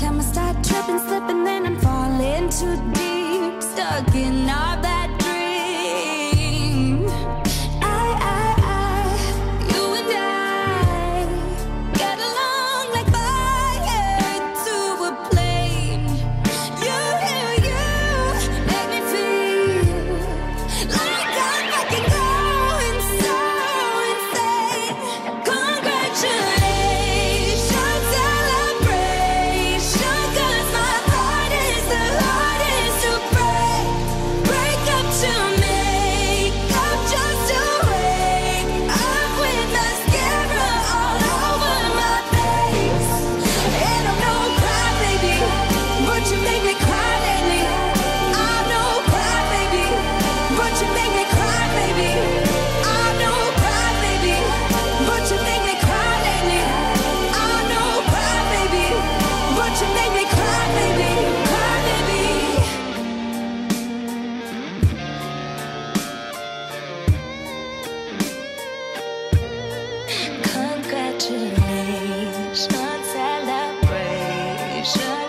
time I start tripping, slipping, then I'm falling too Station.